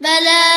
بلى